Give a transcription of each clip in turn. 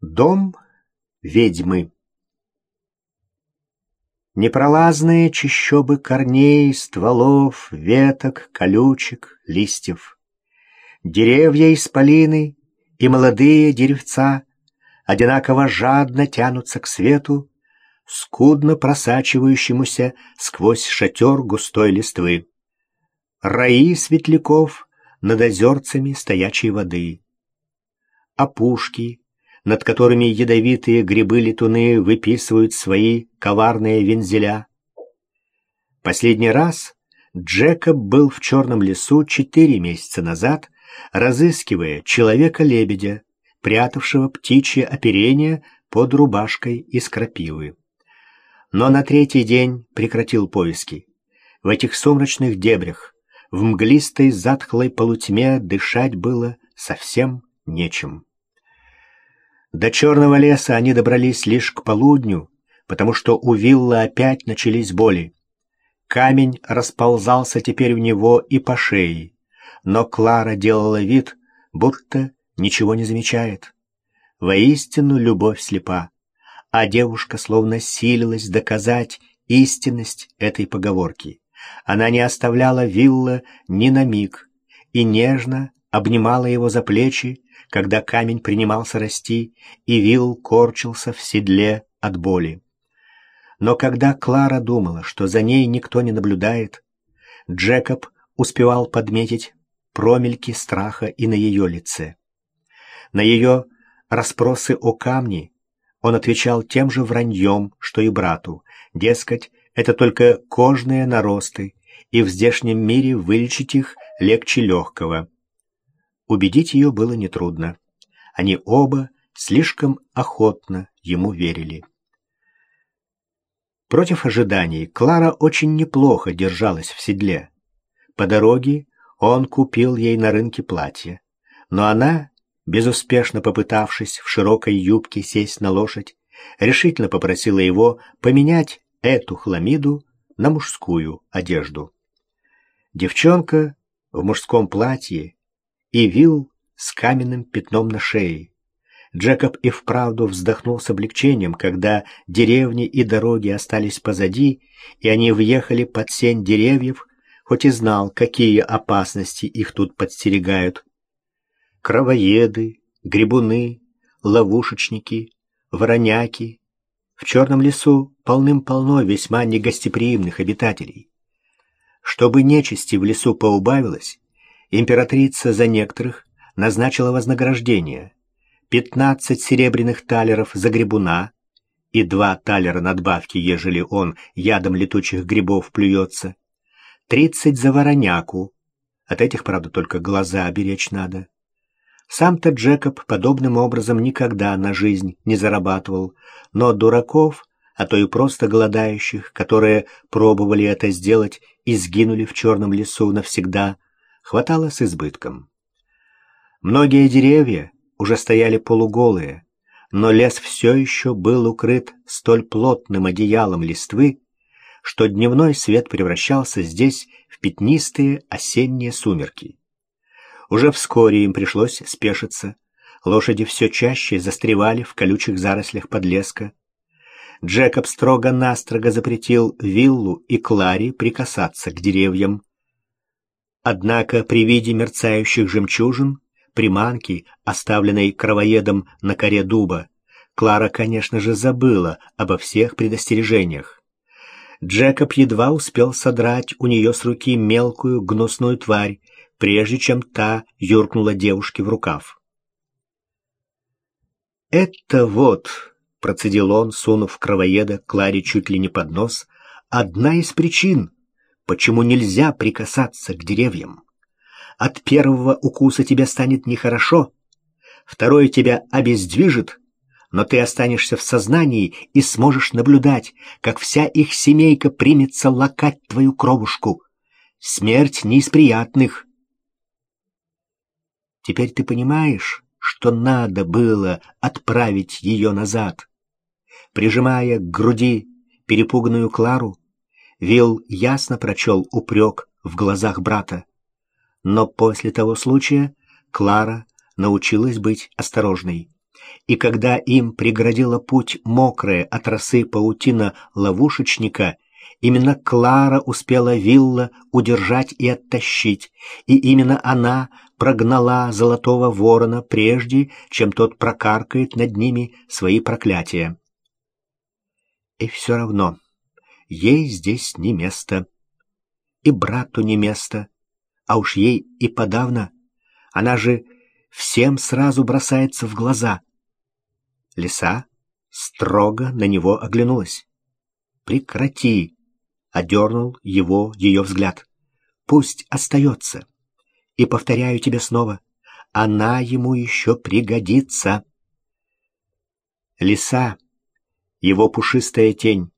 Дом ведьмы Непролазные чащобы корней, стволов, веток, колючек, листьев. Деревья исполины и молодые деревца одинаково жадно тянутся к свету, скудно просачивающемуся сквозь шатер густой листвы. Раи светляков над озерцами стоячей воды. Опушки, над которыми ядовитые грибы-летуны выписывают свои коварные вензеля. Последний раз Джекоб был в черном лесу четыре месяца назад, разыскивая человека-лебедя, прятавшего птичье оперение под рубашкой из крапивы. Но на третий день прекратил поиски. В этих сумрачных дебрях, в мглистой затхлой полутьме дышать было совсем нечем. До черного леса они добрались лишь к полудню, потому что у виллы опять начались боли. Камень расползался теперь в него и по шее, но Клара делала вид, будто ничего не замечает. Воистину любовь слепа, а девушка словно силилась доказать истинность этой поговорки. Она не оставляла вилла ни на миг и нежно обнимала его за плечи, когда камень принимался расти, и Вилл корчился в седле от боли. Но когда Клара думала, что за ней никто не наблюдает, Джекоб успевал подметить промельки страха и на ее лице. На ее расспросы о камне он отвечал тем же враньем, что и брату, дескать, это только кожные наросты, и в здешнем мире вылечить их легче легкого. Убедить ее было нетрудно. Они оба слишком охотно ему верили. Против ожиданий Клара очень неплохо держалась в седле. По дороге он купил ей на рынке платье, но она, безуспешно попытавшись в широкой юбке сесть на лошадь, решительно попросила его поменять эту хламиду на мужскую одежду. Девчонка в мужском платье и вил с каменным пятном на шее. Джекоб и вправду вздохнул с облегчением, когда деревни и дороги остались позади, и они въехали под сень деревьев, хоть и знал, какие опасности их тут подстерегают. Кровоеды, грибуны, ловушечники, вороняки. В черном лесу полным-полно весьма негостеприимных обитателей. Чтобы нечисти в лесу поубавилось, императрица за некоторых назначила вознаграждение — пятнадцать серебряных талеров за грибуна и два талера надбавки, ежели он ядом летучих грибов плюется, тридцать за вороняку, от этих, правда, только глаза оберечь надо. Сам-то Джекоб подобным образом никогда на жизнь не зарабатывал, но дураков, а то и просто голодающих, которые пробовали это сделать и сгинули в черном лесу навсегда — хватало с избытком. Многие деревья уже стояли полуголые, но лес все еще был укрыт столь плотным одеялом листвы, что дневной свет превращался здесь в пятнистые осенние сумерки. Уже вскоре им пришлось спешиться. Лошади все чаще застревали в колючих зарослях подлеска. Джекоб строго-настрого запретил Виллу и Кларе прикасаться к деревьям, Однако при виде мерцающих жемчужин, приманки, оставленной кровоедом на коре дуба, Клара, конечно же, забыла обо всех предостережениях. Джекоб едва успел содрать у нее с руки мелкую гнусную тварь, прежде чем та юркнула девушке в рукав. «Это вот», — процедил он, сунув кровоеда Кларе чуть ли не под нос, — «одна из причин, почему нельзя прикасаться к деревьям. От первого укуса тебе станет нехорошо, второе тебя обездвижит, но ты останешься в сознании и сможешь наблюдать, как вся их семейка примется лакать твою кровушку. Смерть не из приятных. Теперь ты понимаешь, что надо было отправить ее назад. Прижимая к груди перепуганную Клару, Вилл ясно прочел упрек в глазах брата. Но после того случая Клара научилась быть осторожной. и когда им преградила путь мокрая от росы паутина ловушечника, именно Клара успела Вилла удержать и оттащить, и именно она прогнала золотого ворона прежде, чем тот прокаркает над ними свои проклятия. И все равно ей здесь не место, и брату не место, а уж ей и подавно. Она же всем сразу бросается в глаза. Лиса строго на него оглянулась. «Прекрати!» — одернул его ее взгляд. «Пусть остается. И повторяю тебе снова, она ему еще пригодится». Лиса, его пушистая тень,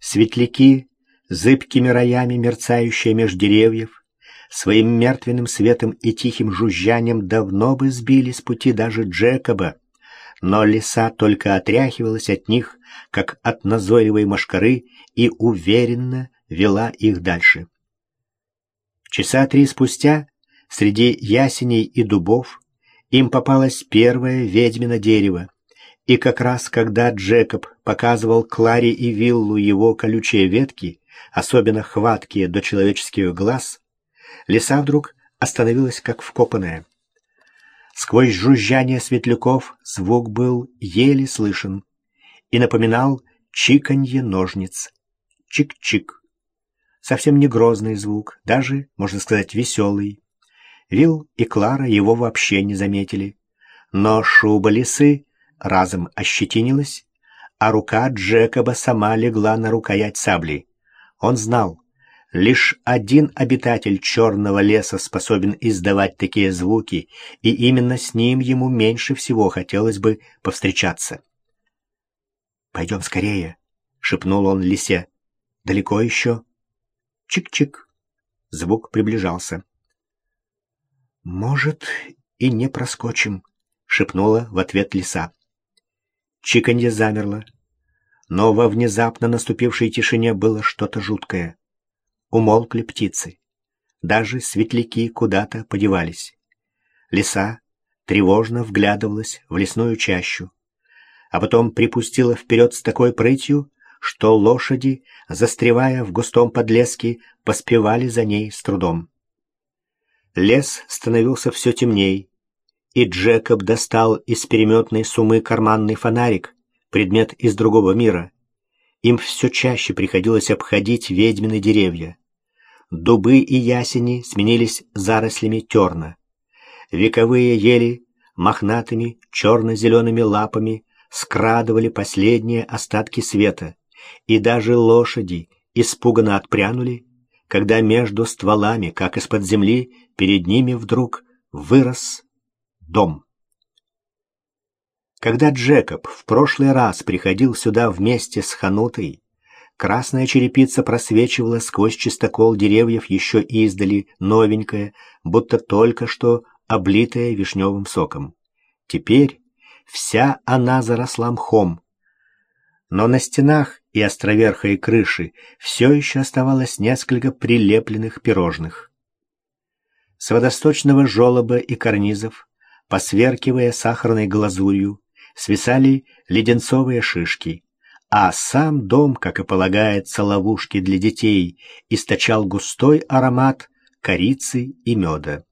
светляки, зыбкими роями мерцающие меж деревьев, своим мертвенным светом и тихим жужжанием давно бы сбили с пути даже Джекоба, но лиса только отряхивалась от них, как от назойливой мошкары, и уверенно вела их дальше. Часа три спустя среди ясеней и дубов им попалось первое ведьмино дерево, и как раз когда Джекоб показывал Кларе и Виллу его колючие ветки, особенно хваткие до человеческих глаз, лиса вдруг остановилась как вкопанная. Сквозь жужжание светляков звук был еле слышен и напоминал чиканье ножниц. Чик-чик. Совсем не грозный звук, даже, можно сказать, веселый. Вил и Клара его вообще не заметили. Но шуба лисы разом ощетинилась, а рука Джекоба сама легла на рукоять сабли. Он знал, Лишь один обитатель черного леса способен издавать такие звуки, и именно с ним ему меньше всего хотелось бы повстречаться. «Пойдем скорее», — шепнул он лисе. «Далеко еще?» «Чик-чик». Звук приближался. «Может, и не проскочим», — шепнула в ответ лиса. Чиканье замерло, но во внезапно наступившей тишине было что-то жуткое. Умолкли птицы. Даже светляки куда-то подевались. Лиса тревожно вглядывалась в лесную чащу, а потом припустила вперед с такой прытью, что лошади, застревая в густом подлеске, поспевали за ней с трудом. Лес становился все темней, и Джекоб достал из переметной сумы карманный фонарик, предмет из другого мира. Им все чаще приходилось обходить ведьмины деревья. Дубы и ясени сменились зарослями терна. Вековые ели мохнатыми черно-зелеными лапами скрадывали последние остатки света, и даже лошади испуганно отпрянули, когда между стволами, как из-под земли, перед ними вдруг вырос дом. Когда Джекоб в прошлый раз приходил сюда вместе с Ханутой, красная черепица просвечивала сквозь чистокол деревьев еще издали, новенькая, будто только что облитая вишневым соком. Теперь вся она заросла мхом. Но на стенах и островерхой крыши все еще оставалось несколько прилепленных пирожных. С водосточного желоба и карнизов, посверкивая сахарной глазурью, свисали леденцовые шишки, а сам дом, как и полагается ловушки для детей, источал густой аромат корицы и меда.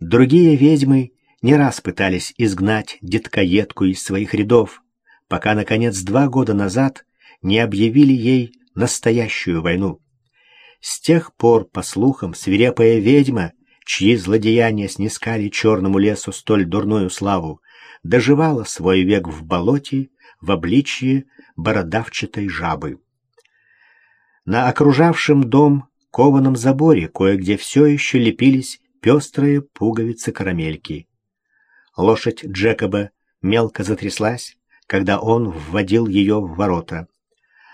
Другие ведьмы не раз пытались изгнать деткоедку из своих рядов, пока, наконец, два года назад не объявили ей настоящую войну. С тех пор, по слухам, свирепая ведьма, чьи злодеяния снискали черному лесу столь дурную славу, доживала свой век в болоте в обличье бородавчатой жабы. На окружавшем дом кованом заборе кое-где все еще лепились пестрые пуговицы-карамельки. Лошадь Джекоба мелко затряслась, когда он вводил ее в ворота.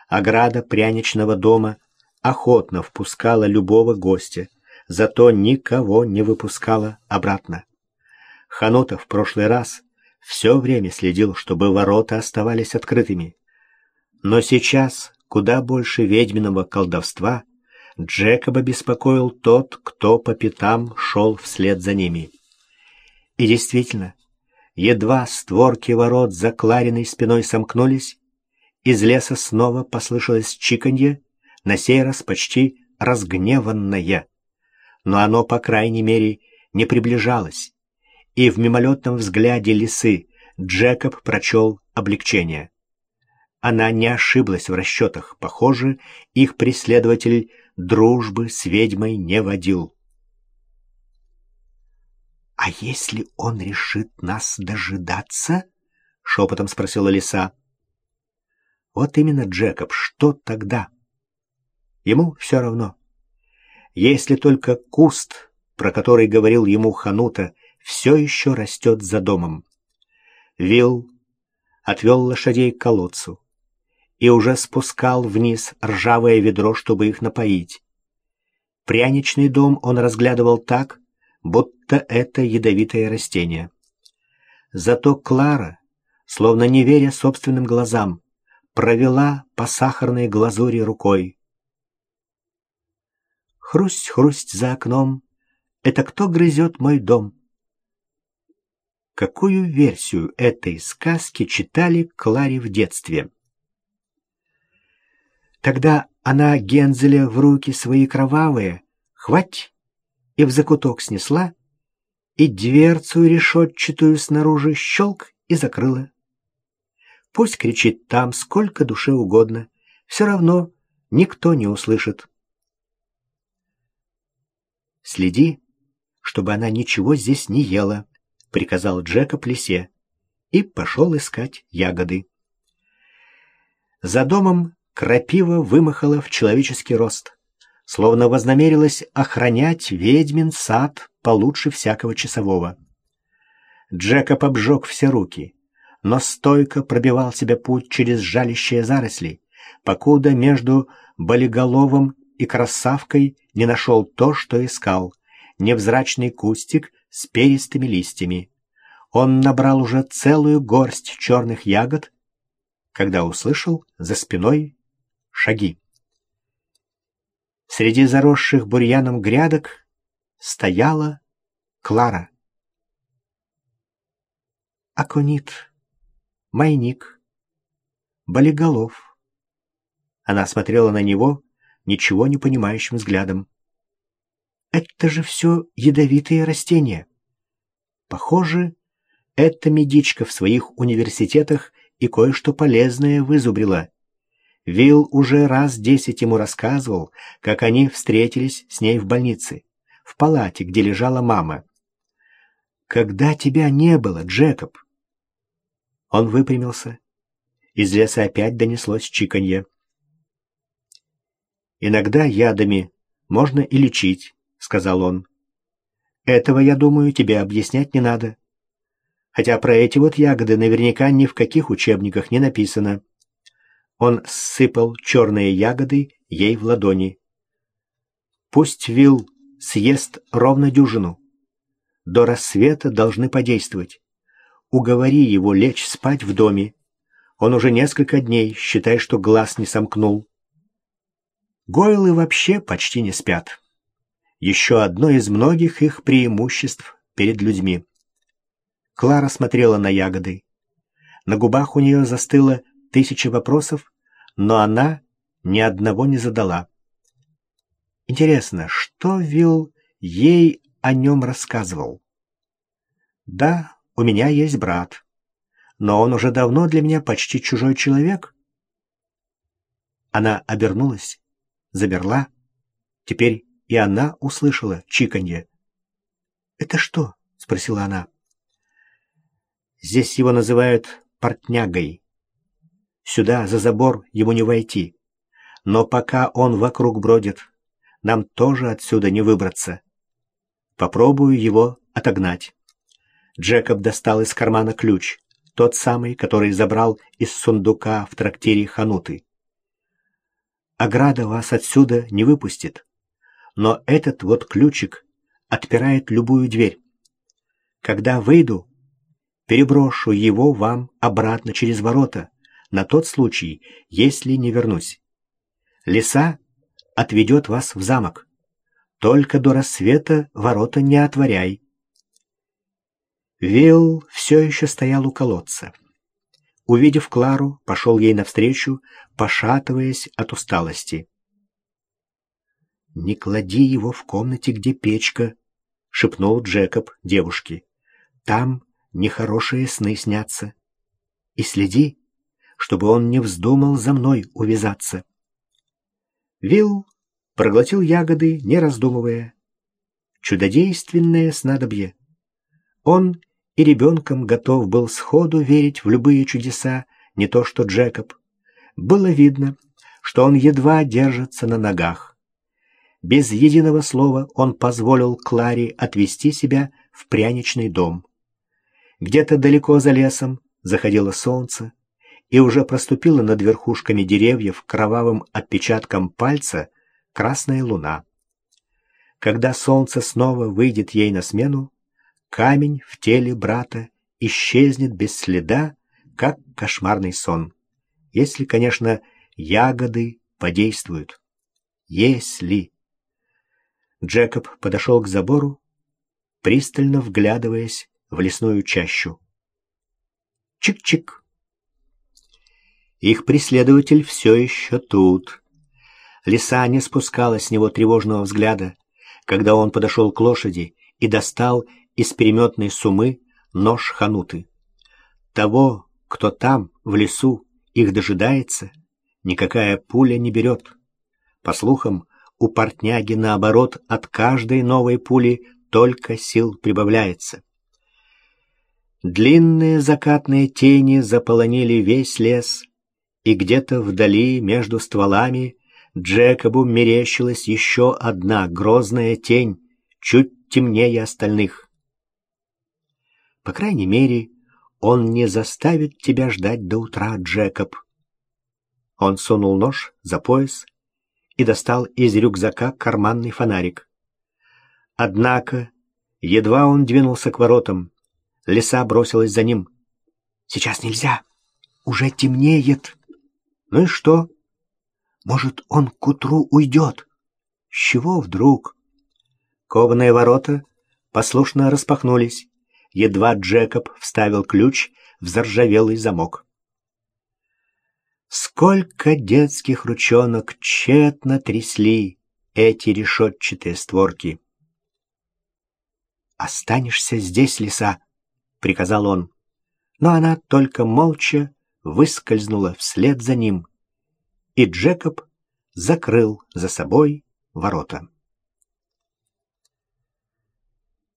Ограда пряничного дома охотно впускала любого гостя, зато никого не выпускала обратно. Ханота в прошлый раз все время следил, чтобы ворота оставались открытыми. Но сейчас куда больше ведьминого колдовства Джекоба беспокоил тот, кто по пятам шел вслед за ними. И действительно, Едва створки ворот за Клариной спиной сомкнулись, из леса снова послышалось чиканье, на сей раз почти разгневанное. Но оно, по крайней мере, не приближалось, и в мимолетном взгляде лисы Джекоб прочел облегчение. Она не ошиблась в расчетах. Похоже, их преследователь дружбы с ведьмой не водил. «А если он решит нас дожидаться?» — шепотом спросила лиса. «Вот именно, Джекоб, что тогда?» Ему все равно. Если только куст, про который говорил ему Ханута, все еще растет за домом. Вилл отвел лошадей к колодцу и уже спускал вниз ржавое ведро, чтобы их напоить. Пряничный дом он разглядывал так, будто это ядовитое растение. Зато Клара, словно не веря собственным глазам, провела по сахарной глазури рукой. Хрусть-хрусть за окном. Это кто грызет мой дом? Какую версию этой сказки читали Кларе в детстве? Тогда она Гензеля в руки свои кровавые, хвать, и в закуток снесла, и дверцу решетчатую снаружи щелк и закрыла. Пусть кричит там сколько душе угодно, все равно никто не услышит. «Следи, чтобы она ничего здесь не ела», — приказал Джека Плесе и пошел искать ягоды. За домом крапива вымахала в человеческий рост, словно вознамерилась охранять ведьмин сад получше всякого часового. Джекоб обжег все руки, но стойко пробивал себе путь через жалящие заросли, покуда между болиголовым и красавкой не нашел то, что искал — невзрачный кустик с перистыми листьями. Он набрал уже целую горсть черных ягод, когда услышал за спиной шаги. Среди заросших бурьяном грядок стояла Клара. Аконит, майник, болиголов. Она смотрела на него ничего не понимающим взглядом. «Это же все ядовитые растения. Похоже, эта медичка в своих университетах и кое-что полезное вызубрила. Вилл уже раз десять ему рассказывал, как они встретились с ней в больнице, в палате, где лежала мама. «Когда тебя не было, Джекоб?» Он выпрямился. Из леса опять донеслось чиканье. «Иногда ядами можно и лечить», — сказал он. «Этого, я думаю, тебе объяснять не надо. Хотя про эти вот ягоды наверняка ни в каких учебниках не написано». Он сыпал черные ягоды ей в ладони. Пусть Вил съест ровно дюжину. До рассвета должны подействовать. Уговори его лечь спать в доме. Он уже несколько дней, считай, что глаз не сомкнул. Гойлы вообще почти не спят. Еще одно из многих их преимуществ перед людьми. Клара смотрела на ягоды. На губах у нее застыло тысячи вопросов, но она ни одного не задала. Интересно, что Вилл ей о нем рассказывал? Да, у меня есть брат, но он уже давно для меня почти чужой человек. Она обернулась, замерла. Теперь и она услышала чиканье. «Это что?» — спросила она. «Здесь его называют портнягой. Сюда, за забор, ему не войти. Но пока он вокруг бродит, нам тоже отсюда не выбраться. Попробую его отогнать. Джекоб достал из кармана ключ, тот самый, который забрал из сундука в трактире Хануты. Ограда вас отсюда не выпустит, но этот вот ключик отпирает любую дверь. Когда выйду, переброшу его вам обратно через ворота, на тот случай, если не вернусь. Лиса отведет вас в замок. Только до рассвета ворота не отворяй. Вилл все еще стоял у колодца. Увидев Клару, пошел ей навстречу, пошатываясь от усталости. «Не клади его в комнате, где печка», — шепнул Джекоб девушке. «Там нехорошие сны снятся. И следи, чтобы он не вздумал за мной увязаться». Вилл проглотил ягоды, не раздумывая. Чудодейственное снадобье. Он и ребенком готов был сходу верить в любые чудеса, не то что Джекоб. Было видно, что он едва держится на ногах. Без единого слова он позволил Кларе отвести себя в пряничный дом. Где-то далеко за лесом заходило солнце и уже проступила над верхушками деревьев кровавым отпечатком пальца красная луна. Когда солнце снова выйдет ей на смену, камень в теле брата исчезнет без следа, как кошмарный сон. Если, конечно, ягоды подействуют. Если... Джекоб подошел к забору, пристально вглядываясь в лесную чащу. Чик-чик. Их преследователь все еще тут. Лиса не спускала с него тревожного взгляда, когда он подошел к лошади и достал из переметной сумы нож хануты. Того, кто там, в лесу, их дожидается, никакая пуля не берет. По слухам, у портняги, наоборот, от каждой новой пули только сил прибавляется. Длинные закатные тени заполонили весь лес, и где-то вдали, между стволами, Джекобу мерещилась еще одна грозная тень, чуть темнее остальных. По крайней мере, он не заставит тебя ждать до утра, Джекоб. Он сунул нож за пояс и достал из рюкзака карманный фонарик. Однако, едва он двинулся к воротам, лиса бросилась за ним. «Сейчас нельзя! Уже темнеет!» «Ну и что? Может, он к утру уйдет?» «С чего вдруг?» Кованые ворота послушно распахнулись едва Джекоб вставил ключ в заржавелый замок. Сколько детских ручонок тщетно трясли эти решетчатые створки. «Останешься здесь, лиса», — приказал он. Но она только молча выскользнула вслед за ним, и Джекоб закрыл за собой ворота.